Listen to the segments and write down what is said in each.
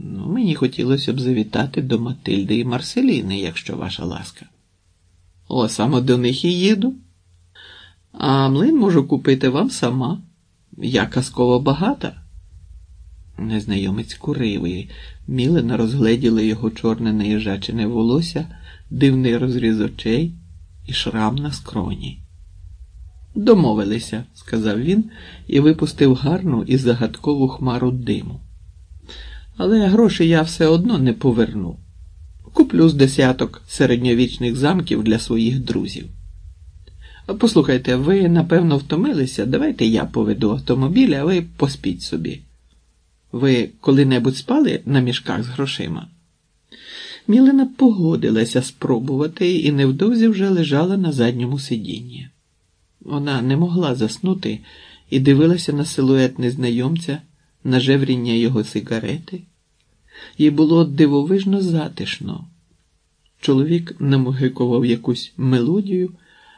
Ну, мені хотілося б завітати до Матильди і Марселіни, якщо ваша ласка. О, саме до них і їду. А млин можу купити вам сама. Я казково багата. Незнайомець курив і мілено розгледіли його чорне наїжачене волосся, дивний розріз очей і шрам на скроні. Домовилися, сказав він і випустив гарну і загадкову хмару диму. Але гроші я все одно не поверну. Куплю з десяток середньовічних замків для своїх друзів. Послухайте, ви напевно втомилися. Давайте я поведу автомобіль, а ви поспіть собі. Ви коли-небудь спали на мішках з грошима? Мілина погодилася спробувати і невдовзі вже лежала на задньому сидінні. Вона не могла заснути і дивилася на силует незнайомця, на жевріння його сигарети. Їй було дивовижно затишно. Чоловік намогикував якусь мелодію,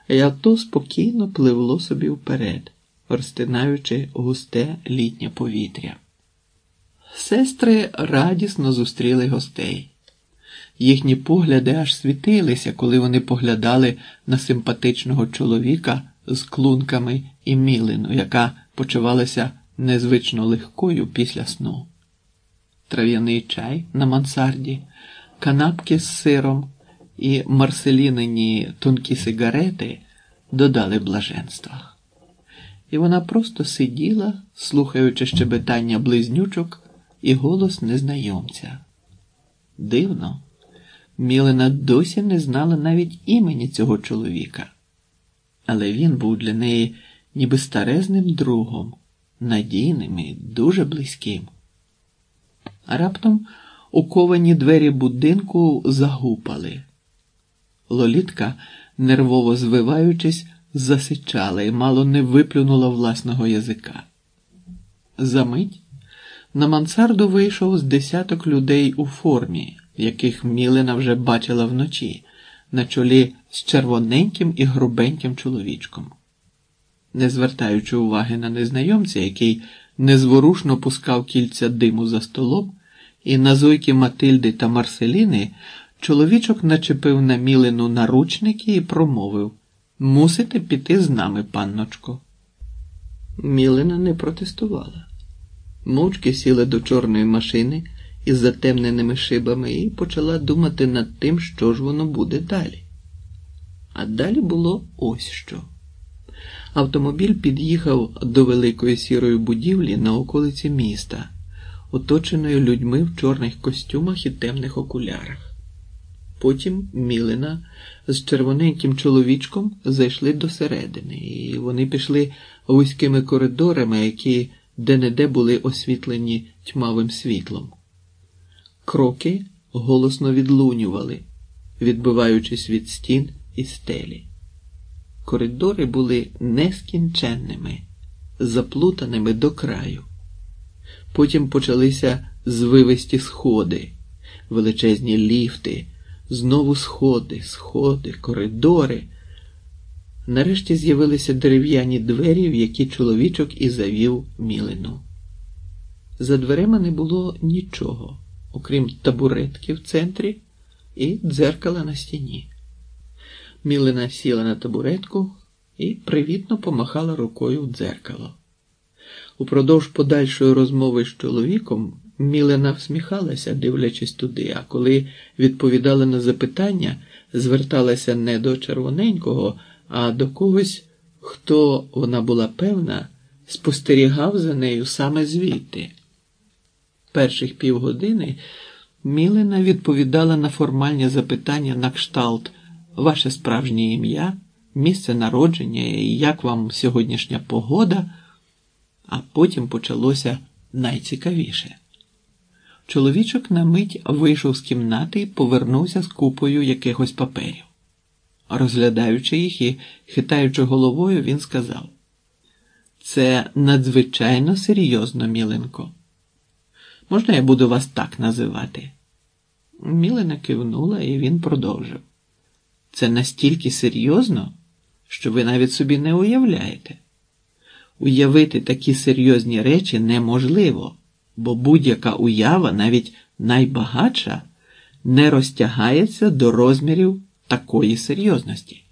і авто спокійно пливло собі вперед, розтинаючи густе літнє повітря. Сестри радісно зустріли гостей. Їхні погляди аж світилися, коли вони поглядали на симпатичного чоловіка з клунками і мілину, яка почувалася незвично легкою після сну. Трав'яний чай на мансарді, канапки з сиром і марселінині тонкі сигарети додали блаженства. І вона просто сиділа, слухаючи щебетання близнючок і голос незнайомця. Дивно, Мілина досі не знала навіть імені цього чоловіка, але він був для неї ніби старезним другом, надійним і дуже близьким. Раптом уковані двері будинку загупали. Лолітка, нервово звиваючись, засичала і мало не виплюнула власного язика. Замить на мансарду вийшов з десяток людей у формі, яких Мілина вже бачила вночі, на чолі з червоненьким і грубеньким чоловічком. Не звертаючи уваги на незнайомця, який незворушно пускав кільця диму за столом, і на зойки Матильди та Марселіни, чоловічок начепив на мілину наручники і промовив Мусите піти з нами, панночко. Мілина не протестувала. Мовчки сіла до чорної машини із затемненими шибами і почала думати над тим, що ж воно буде далі. А далі було ось що. Автомобіль під'їхав до великої сірої будівлі на околиці міста, оточеної людьми в чорних костюмах і темних окулярах. Потім Мілина з червоненьким чоловічком зайшли до середини, і вони пішли вузькими коридорами, які де-не-де були освітлені тьмавим світлом. Кроки голосно відлунювали, відбиваючись від стін і стелі. Коридори були нескінченними, заплутаними до краю. Потім почалися звивисті сходи, величезні ліфти, знову сходи, сходи, коридори. Нарешті з'явилися дерев'яні двері, в які чоловічок і завів мілину. За дверима не було нічого, окрім табуретки в центрі і дзеркала на стіні. Мілина сіла на табуретку і привітно помахала рукою в дзеркало. Упродовж подальшої розмови з чоловіком Мілина всміхалася, дивлячись туди, а коли відповідала на запитання, зверталася не до червоненького, а до когось, хто, вона була певна, спостерігав за нею саме звідти. Перших півгодини Мілина відповідала на формальні запитання на кшталт ваше справжнє ім'я, місце народження і як вам сьогоднішня погода, а потім почалося найцікавіше. Чоловічок на мить вийшов з кімнати і повернувся з купою якихось паперів. Розглядаючи їх і хитаючи головою, він сказав: Це надзвичайно серйозно, Міленко. Можна я буду вас так називати? Мілина кивнула, і він продовжив. Це настільки серйозно, що ви навіть собі не уявляєте. Уявити такі серйозні речі неможливо, бо будь-яка уява, навіть найбагатша, не розтягається до розмірів такої серйозності.